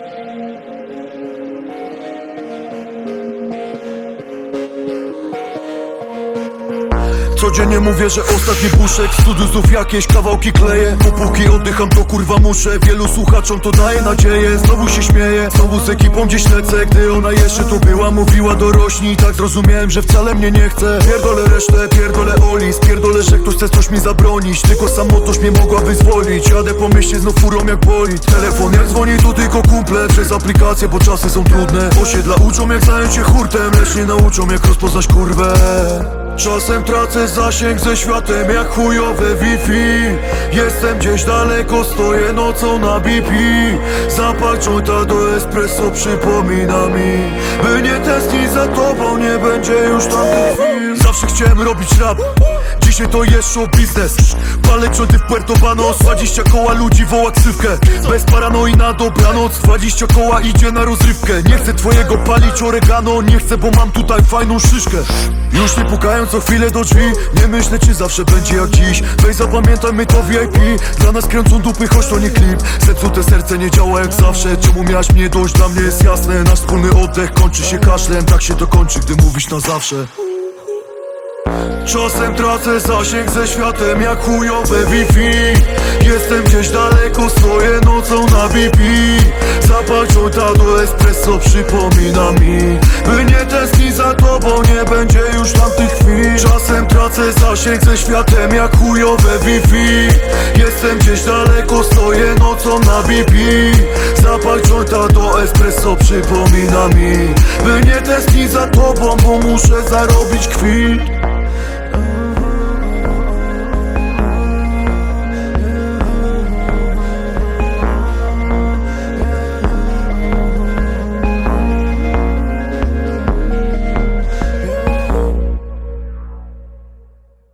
Amen. Codziennie mówię, że ostatni puszek znów jakieś kawałki kleję Dopóki oddycham to kurwa muszę. Wielu słuchaczom to daje nadzieję. Znowu się śmieję, znowu z ekipą gdzieś lecę. Gdy ona jeszcze tu była, mówiła dorośnij Tak zrozumiałem, że wcale mnie nie chce. Pierdolę resztę, pierdolę Oli Spierdolę, że ktoś chce coś mi zabronić. Tylko samotność mnie mogła wyzwolić. Jadę po mieście znów furą jak boli Telefon jak dzwoni to tylko kumple Przez aplikacje, bo czasy są trudne. Osiedla uczą jak zająć się hurtem. Lecz nie nauczą jak rozpoznać kurwę Czasem tracę zasięg ze światem jak chujowe Wi-Fi. Jestem gdzieś daleko, stoję nocą na BP Zapach jointa do espresso przypomina mi będzie już tamtych chwil Zawsze chciałem robić rap Dzisiaj to jest show biznes. Palę jointy w Puerto Banos 20 koła ludzi woła ksywkę. Bez paranoi na dobranoc 20 koła idzie na rozrywkę. Nie chcę twojego palić oregano Nie chcę, bo mam tutaj fajną szyszkę. Już nie pukają co chwilę do drzwi Nie myślę czy zawsze będzie jak dziś. Weź zapamiętaj my to VIP Dla nas kręcą dupy, choć to nie klip. Zepsute serce nie działa jak zawsze. Czemu miałaś mnie dość? Dla mnie jest jasne. Nasz wspólny oddech kończy się kaszlem. Tak się to kończy, gdy na zawsze. Czasem tracę zasięg ze światem jak chujowe Wi-Fi. Jestem gdzieś daleko, stoję nocą na BP Zapach jointa do espresso przypomina mi By nie tęsknić za tobą, nie będzie już tamtych tracę zasięg ze światem jak chujowe Wi-Fi. Jestem gdzieś daleko, stoję nocą na BP Zapach jointa do espresso przypomina mi By nie tęsknić za tobą, bo muszę zarobić kwit